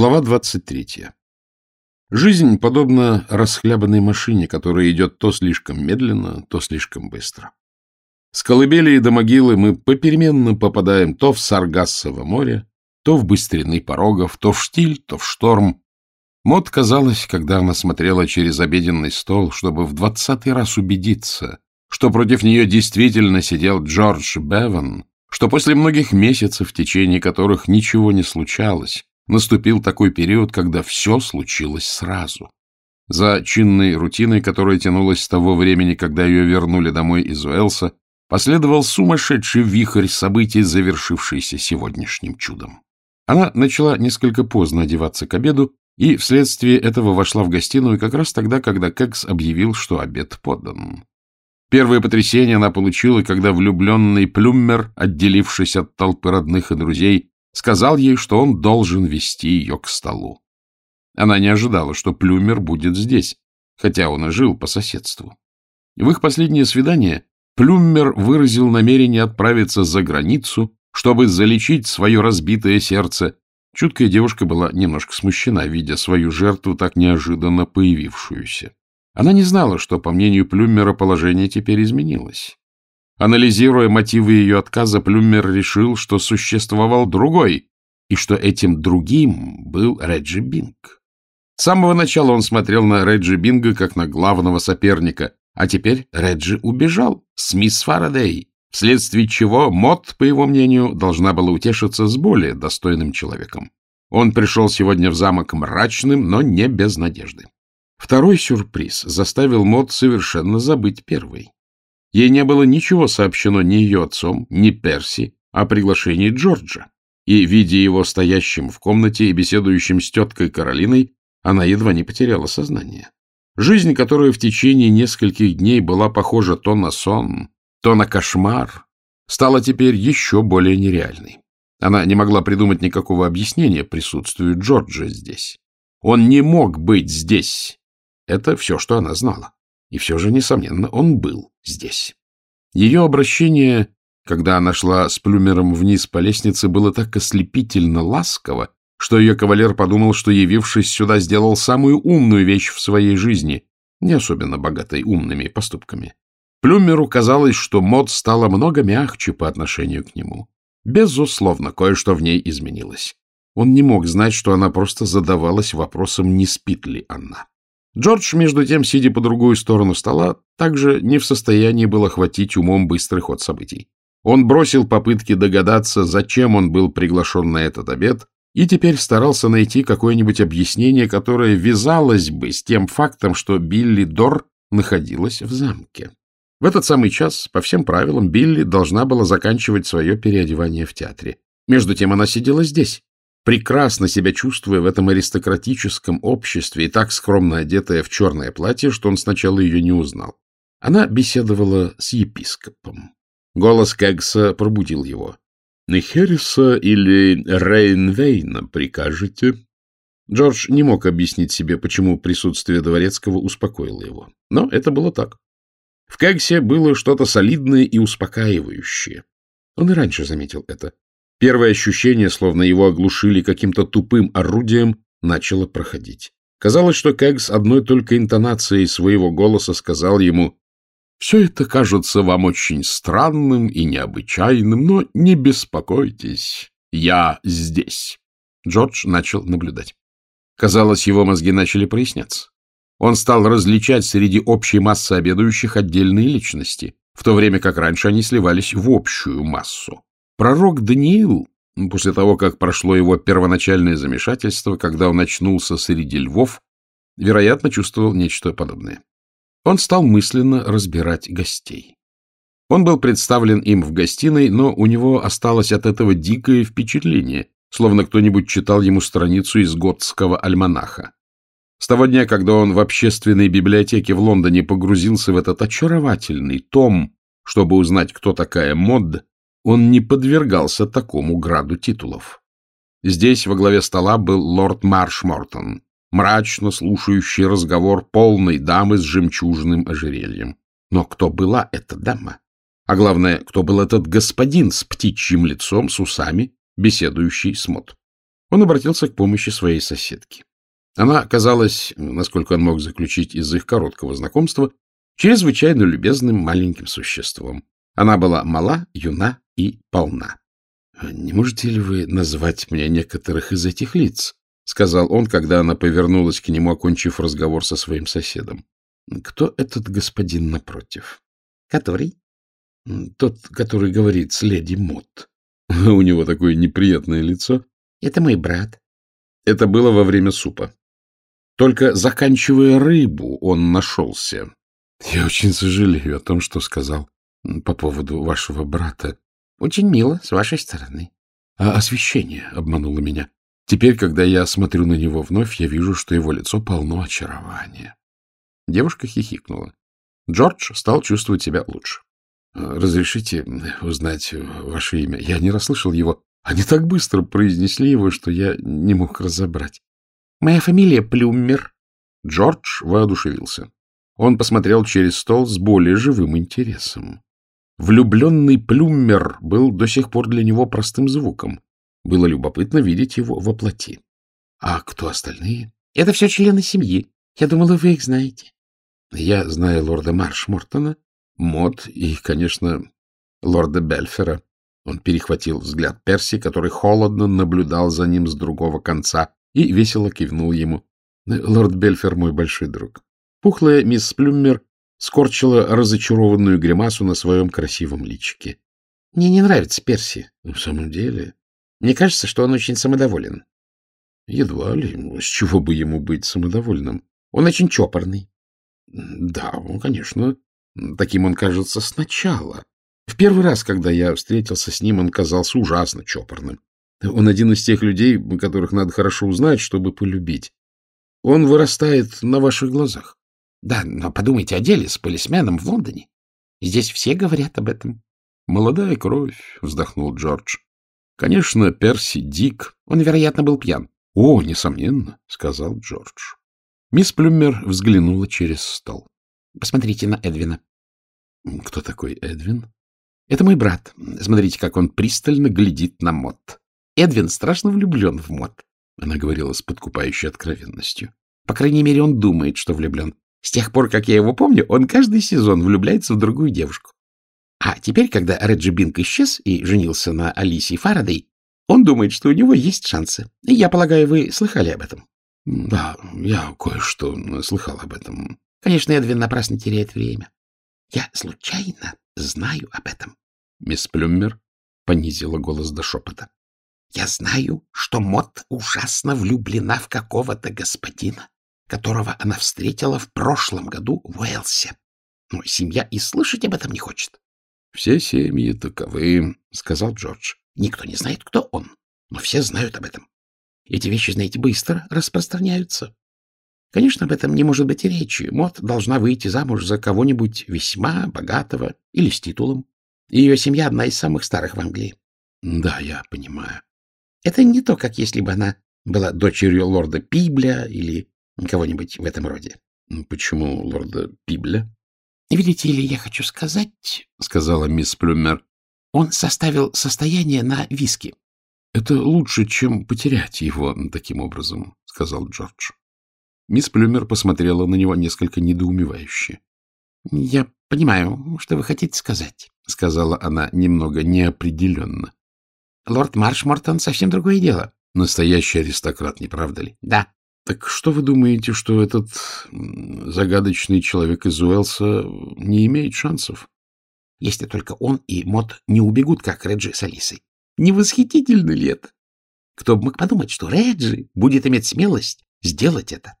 Глава 23. Жизнь подобна расхлябанной машине, которая идет то слишком медленно, то слишком быстро. С колыбели до могилы мы попеременно попадаем то в Саргассово море, то в быстрины порогов, то в штиль, то в шторм. Мод казалось, когда она смотрела через обеденный стол, чтобы в двадцатый раз убедиться, что против нее действительно сидел Джордж Беван, что после многих месяцев, в течение которых ничего не случалось, наступил такой период, когда все случилось сразу. За чинной рутиной, которая тянулась с того времени, когда ее вернули домой из Уэлса, последовал сумасшедший вихрь событий, завершившийся сегодняшним чудом. Она начала несколько поздно одеваться к обеду, и вследствие этого вошла в гостиную как раз тогда, когда Кекс объявил, что обед подан. Первое потрясение она получила, когда влюбленный Плюммер, отделившись от толпы родных и друзей, сказал ей, что он должен вести ее к столу. Она не ожидала, что Плюмер будет здесь, хотя он и жил по соседству. В их последнее свидание Плюмер выразил намерение отправиться за границу, чтобы залечить свое разбитое сердце. Чуткая девушка была немножко смущена, видя свою жертву, так неожиданно появившуюся. Она не знала, что, по мнению Плюмера, положение теперь изменилось. Анализируя мотивы ее отказа, Плюмер решил, что существовал другой, и что этим другим был Реджи Бинг. С самого начала он смотрел на Реджи Бинга как на главного соперника, а теперь Реджи убежал с мисс Фарадей, вследствие чего Мот, по его мнению, должна была утешиться с более достойным человеком. Он пришел сегодня в замок мрачным, но не без надежды. Второй сюрприз заставил Мот совершенно забыть первый. Ей не было ничего сообщено ни ее отцом, ни Перси о приглашении Джорджа, и, видя его стоящим в комнате и беседующим с теткой Каролиной, она едва не потеряла сознание. Жизнь, которая в течение нескольких дней была похожа то на сон, то на кошмар, стала теперь еще более нереальной. Она не могла придумать никакого объяснения присутствию Джорджа здесь. Он не мог быть здесь. Это все, что она знала. И все же, несомненно, он был здесь. Ее обращение, когда она шла с Плюмером вниз по лестнице, было так ослепительно ласково, что ее кавалер подумал, что, явившись сюда, сделал самую умную вещь в своей жизни, не особенно богатой умными поступками. Плюмеру казалось, что Мод стала много мягче по отношению к нему. Безусловно, кое-что в ней изменилось. Он не мог знать, что она просто задавалась вопросом, не спит ли она. Джордж, между тем, сидя по другую сторону стола, также не в состоянии был охватить умом быстрый ход событий. Он бросил попытки догадаться, зачем он был приглашен на этот обед, и теперь старался найти какое-нибудь объяснение, которое вязалось бы с тем фактом, что Билли Дор находилась в замке. В этот самый час, по всем правилам, Билли должна была заканчивать свое переодевание в театре. Между тем она сидела здесь, прекрасно себя чувствуя в этом аристократическом обществе и так скромно одетая в черное платье, что он сначала ее не узнал. Она беседовала с епископом. Голос Кэгса пробудил его. — Херриса или Рейнвейна прикажете? Джордж не мог объяснить себе, почему присутствие Дворецкого успокоило его. Но это было так. В Кэгсе было что-то солидное и успокаивающее. Он и раньше заметил это. Первое ощущение, словно его оглушили каким-то тупым орудием, начало проходить. Казалось, что Кэгс одной только интонацией своего голоса сказал ему «Все это кажется вам очень странным и необычайным, но не беспокойтесь, я здесь». Джордж начал наблюдать. Казалось, его мозги начали проясняться. Он стал различать среди общей массы обедающих отдельные личности, в то время как раньше они сливались в общую массу. Пророк Даниил, после того, как прошло его первоначальное замешательство, когда он очнулся среди львов, вероятно, чувствовал нечто подобное. Он стал мысленно разбирать гостей. Он был представлен им в гостиной, но у него осталось от этого дикое впечатление, словно кто-нибудь читал ему страницу из готского альманаха. С того дня, когда он в общественной библиотеке в Лондоне погрузился в этот очаровательный том, чтобы узнать, кто такая Мод, он не подвергался такому граду титулов. Здесь во главе стола был лорд Маршмортон, мрачно слушающий разговор полной дамы с жемчужным ожерельем. Но кто была эта дама? А главное, кто был этот господин с птичьим лицом, с усами, беседующий с Мот? Он обратился к помощи своей соседки. Она казалась, насколько он мог заключить из их короткого знакомства, чрезвычайно любезным маленьким существом. Она была мала, юна и полна. — Не можете ли вы назвать мне некоторых из этих лиц? — сказал он, когда она повернулась к нему, окончив разговор со своим соседом. — Кто этот господин напротив? — Который? — Тот, который говорит с леди Мот. У него такое неприятное лицо. — Это мой брат. Это было во время супа. Только заканчивая рыбу, он нашелся. Я очень сожалею о том, что сказал по поводу вашего брата. Очень мило с вашей стороны. А освещение обмануло меня. Теперь, когда я смотрю на него вновь, я вижу, что его лицо полно очарования. Девушка хихикнула. Джордж стал чувствовать себя лучше. «Разрешите узнать ваше имя? Я не расслышал его. Они так быстро произнесли его, что я не мог разобрать. Моя фамилия Плюммер. Джордж воодушевился. Он посмотрел через стол с более живым интересом. Влюбленный Плюммер был до сих пор для него простым звуком. Было любопытно видеть его во плоти. А кто остальные? Это все члены семьи. Я думала, вы их знаете. Я знаю лорда Маршмортона, Мод и, конечно, лорда Бельфера. Он перехватил взгляд Перси, который холодно наблюдал за ним с другого конца, и весело кивнул ему. Лорд Бельфер мой большой друг. Пухлая мисс Плюммер скорчила разочарованную гримасу на своем красивом личике. — Мне не нравится Перси. — В самом деле? Мне кажется, что он очень самодоволен. — Едва ли. С чего бы ему быть самодовольным? Он очень чопорный. — Да, ну, конечно. Таким он кажется сначала. В первый раз, когда я встретился с ним, он казался ужасно чопорным. Он один из тех людей, которых надо хорошо узнать, чтобы полюбить. Он вырастает на ваших глазах. Да, но подумайте о деле с полисменом в Лондоне. Здесь все говорят об этом. Молодая кровь, вздохнул Джордж. Конечно, Перси Дик. Он, вероятно, был пьян. О, несомненно, сказал Джордж. Мисс Плюмер взглянула через стол. Посмотрите на Эдвина. Кто такой Эдвин? Это мой брат. Смотрите, как он пристально глядит на Мот. Эдвин страшно влюблен в Мот. Она говорила с подкупающей откровенностью. По крайней мере, он думает, что влюблен. С тех пор, как я его помню, он каждый сезон влюбляется в другую девушку. А теперь, когда Реджи Бинк исчез и женился на Алисии Фарадей, он думает, что у него есть шансы. Я полагаю, вы слыхали об этом? — Да, я кое-что слыхал об этом. Конечно, Эдвин напрасно теряет время. Я случайно знаю об этом. Мисс Плюммер понизила голос до шепота. Я знаю, что Мот ужасно влюблена в какого-то господина, которого она встретила в прошлом году в Уэльсе. Но семья и слышать об этом не хочет. — Все семьи таковы, — сказал Джордж. — Никто не знает, кто он, но все знают об этом. Эти вещи, знаете, быстро распространяются. Конечно, об этом не может быть и речи. Мот должна выйти замуж за кого-нибудь весьма богатого или с титулом. Ее семья одна из самых старых в Англии. — Да, я понимаю. Это не то, как если бы она была дочерью лорда Пибля или кого-нибудь в этом роде. — Почему лорда Пибля? — Видите ли, я хочу сказать, — сказала мисс Плюмер, — он составил состояние на виски. — Это лучше, чем потерять его таким образом, — сказал Джордж. Мисс Плюмер посмотрела на него несколько недоумевающе. — Я понимаю, что вы хотите сказать, — сказала она немного неопределенно. — Лорд Маршмортон совсем другое дело. — Настоящий аристократ, не правда ли? — Да. — Так что вы думаете, что этот загадочный человек из Уэлса не имеет шансов? — Если только он и Мот не убегут, как Реджи с Алисой. Не восхитительно ли это? Кто бы мог подумать, что Реджи будет иметь смелость сделать это?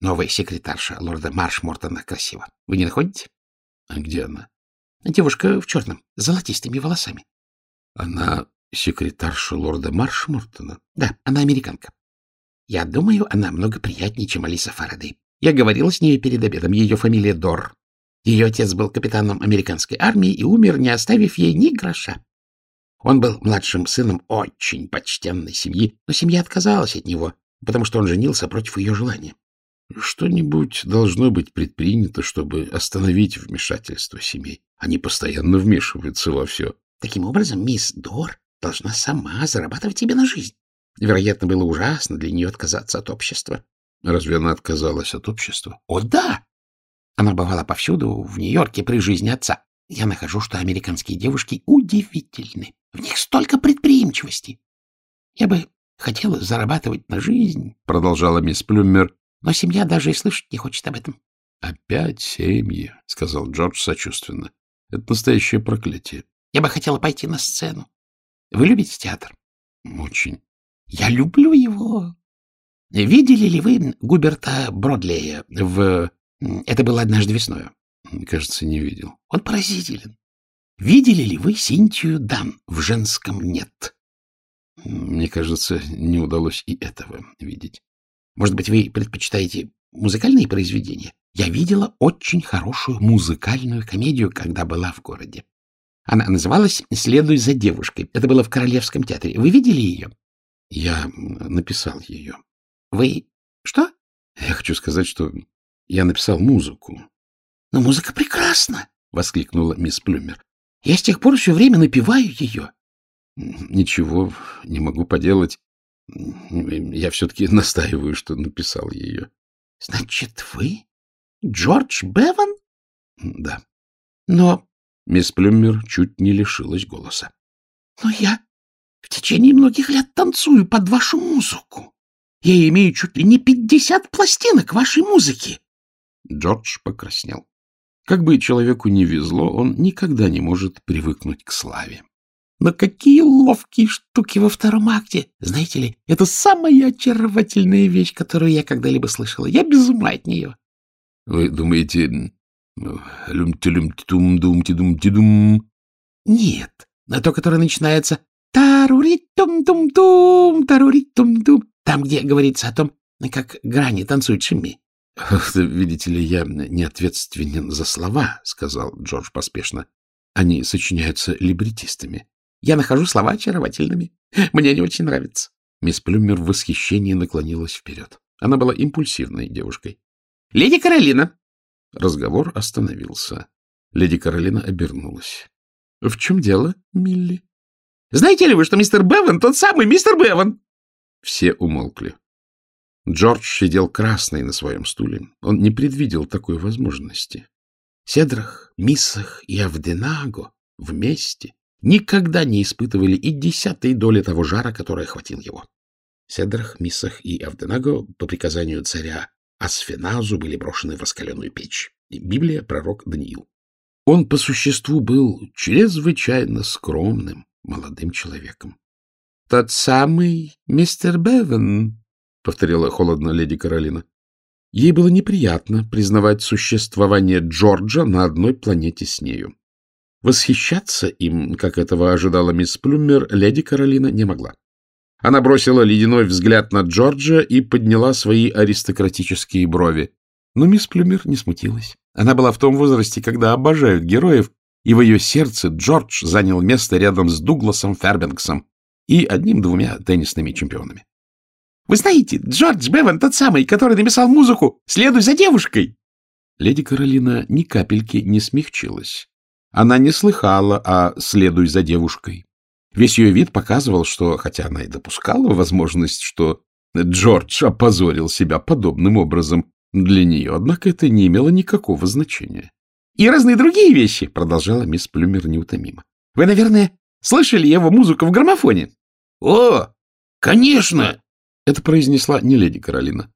Новая секретарша лорда Маршмортона красива. Вы не находите? — А где она? — Девушка в черном, с золотистыми волосами. — Она секретарша лорда Маршмортона? — Да, она американка. Я думаю, она много приятнее, чем Алиса Фарадей. Я говорила с ней перед обедом. Ее фамилия Дор. Ее отец был капитаном американской армии и умер, не оставив ей ни гроша. Он был младшим сыном очень почтенной семьи, но семья отказалась от него, потому что он женился против ее желания. Что-нибудь должно быть предпринято, чтобы остановить вмешательство семей. Они постоянно вмешиваются во все. Таким образом, мисс Дор должна сама зарабатывать себе на жизнь. Вероятно, было ужасно для нее отказаться от общества. Разве она отказалась от общества? О, да! Она бывала повсюду, в Нью-Йорке при жизни отца. Я нахожу, что американские девушки удивительны. В них столько предприимчивости. Я бы хотела зарабатывать на жизнь, — продолжала мисс Плюмер, — но семья даже и слышать не хочет об этом. — Опять семьи, — сказал Джордж сочувственно. — Это настоящее проклятие. Я бы хотела пойти на сцену. Вы любите театр? — Очень. — Я люблю его. Видели ли вы Губерта Бродлея в... Это было однажды весною? — Кажется, не видел. — Он поразителен. Видели ли вы Синтию Дан в женском «нет»? — Мне кажется, не удалось и этого видеть. — Может быть, вы предпочитаете музыкальные произведения? Я видела очень хорошую музыкальную комедию, когда была в городе. Она называлась «Следуй за девушкой». Это было в Королевском театре. Вы видели ее? — Я написал ее. — Вы... что? — Я хочу сказать, что я написал музыку. — Но музыка прекрасна! — воскликнула мисс Плюмер. — Я с тех пор все время напеваю ее. — Ничего не могу поделать. Я все-таки настаиваю, что написал ее. — Значит, вы Джордж Беван? — Да. — Но Мисс Плюмер чуть не лишилась голоса. — Но я в течение многих лет танцую под вашу музыку. Я имею чуть ли не пятьдесят пластинок вашей музыки. Джордж покраснел. Как бы человеку не везло, он никогда не может привыкнуть к славе. Но какие ловкие штуки во втором акте! Знаете ли, это самая очаровательная вещь, которую я когда-либо слышала. Я без ума от нее. — Вы думаете, Люм-тюлюм-тюдум-дум-тюдум-тюдум. Нет, а то, которое начинается тарурит-тум-тум-тум, тарурит-тум-тум, там, где говорится о том, как грани танцуют Шимми. — Видите ли, я не ответственен за слова, — сказал Джордж поспешно. Они сочиняются либретистами. Я нахожу слова очаровательными. Мне они очень нравятся. Мисс Плюмер в восхищении наклонилась вперед. Она была импульсивной девушкой. — Леди Каролина, Разговор остановился. Леди Каролина обернулась. — В чем дело, Милли? — Знаете ли вы, что мистер Беван тот самый мистер Беван? Все умолкли. Джордж сидел красный на своем стуле. Он не предвидел такой возможности. Седрах, Миссах и Авденаго вместе никогда не испытывали и десятой доли того жара, который охватил его. Седрах, Миссах и Авденаго по приказанию царя Асфеназу были брошены в раскаленную печь. Библия, пророк Даниил. Он по существу был чрезвычайно скромным молодым человеком. — Тот самый мистер Беван, — повторила холодно леди Каролина. Ей было неприятно признавать существование Джорджа на одной планете с нею. Восхищаться им, как этого ожидала мисс Плюмер, леди Каролина не могла. Она бросила ледяной взгляд на Джорджа и подняла свои аристократические брови. Но мисс Плюмер не смутилась. Она была в том возрасте, когда обожают героев, и в ее сердце Джордж занял место рядом с Дугласом Фербенксом и одним-двумя теннисными чемпионами. — Вы знаете, Джордж Беван тот самый, который написал музыку «Следуй за девушкой». Леди Каролина ни капельки не смягчилась. Она не слыхала о «следуй за девушкой». Весь ее вид показывал, что, хотя она и допускала возможность, что Джордж опозорил себя подобным образом, для нее, однако, это не имело никакого значения. — И разные другие вещи, — продолжала мисс Плюмер неутомимо. — Вы, наверное, слышали его музыку в граммофоне? — О, конечно! — это произнесла не леди Каролина,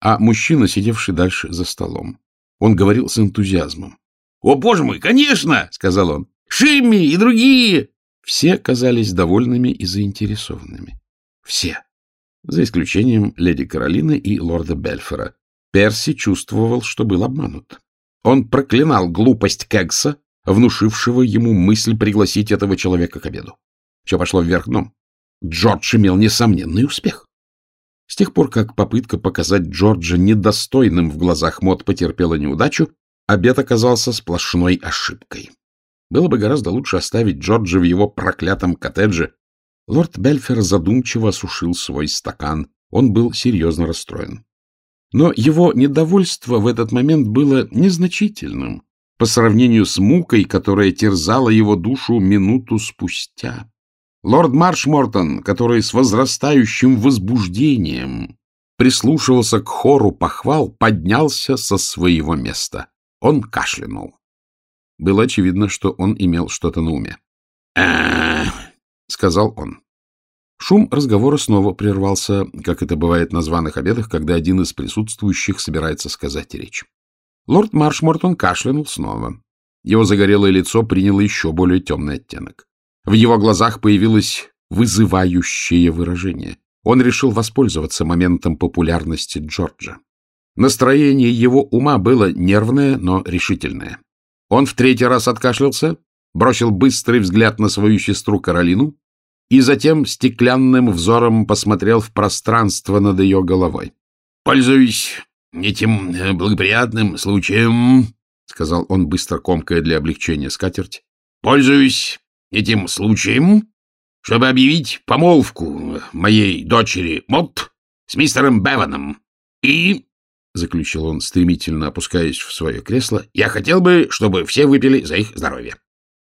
а мужчина, сидевший дальше за столом. Он говорил с энтузиазмом. — О, боже мой, конечно! — сказал он. — Шимми и другие! Все казались довольными и заинтересованными. Все. За исключением леди Каролины и лорда Бельфора. Перси чувствовал, что был обманут. Он проклинал глупость Кегса, внушившего ему мысль пригласить этого человека к обеду. Все пошло вверх дном. Джордж имел несомненный успех. С тех пор, как попытка показать Джорджа недостойным в глазах мод потерпела неудачу, обед оказался сплошной ошибкой. Было бы гораздо лучше оставить Джорджа в его проклятом коттедже. Лорд Бельфер задумчиво осушил свой стакан. Он был серьезно расстроен. Но его недовольство в этот момент было незначительным по сравнению с мукой, которая терзала его душу минуту спустя. Лорд Маршмортон, который с возрастающим возбуждением прислушивался к хору похвал, поднялся со своего места. Он кашлянул. Было очевидно, что он имел что-то на уме. — сказал он. Шум разговора снова прервался, как это бывает на званых обедах, когда один из присутствующих собирается сказать речь. Лорд Маршмортон кашлянул снова. Его загорелое лицо приняло еще более темный оттенок. В его глазах появилось вызывающее выражение. Он решил воспользоваться моментом популярности Джорджа. Настроение его ума было нервное, но решительное. Он в третий раз откашлялся, бросил быстрый взгляд на свою сестру Каролину и затем стеклянным взором посмотрел в пространство над ее головой. — Пользуюсь этим э, благоприятным случаем, — сказал он, быстро комкая для облегчения скатерть, — пользуюсь этим случаем, чтобы объявить помолвку моей дочери Мот с мистером Беваном. И, — заключил он, стремительно опускаясь в свое кресло, — я хотел бы, чтобы все выпили за их здоровье.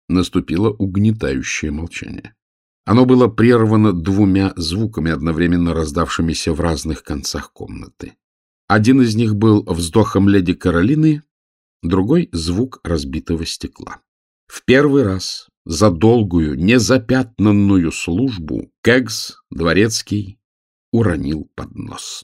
Наступило угнетающее молчание. Оно было прервано двумя звуками, одновременно раздавшимися в разных концах комнаты. Один из них был вздохом леди Каролины, другой — звук разбитого стекла. В первый раз за долгую, незапятнанную службу Кэгс, дворецкий, уронил поднос.